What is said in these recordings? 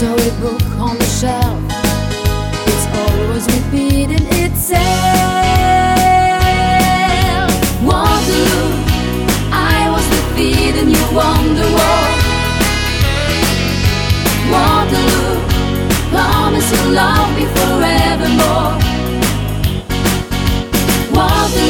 storybook on the shelf. It's always repeating itself. Waterloo, I was defeated, and you won the war. Waterloo, promise you'll love me forevermore. Waterloo.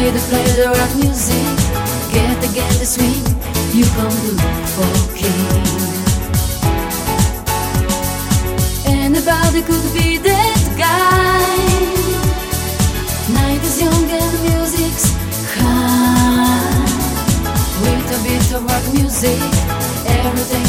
here to play the rock music. Get the get the swing. You come to for king. Anybody could be that guy. Night is young and music's high. With a bit of rock music, everything.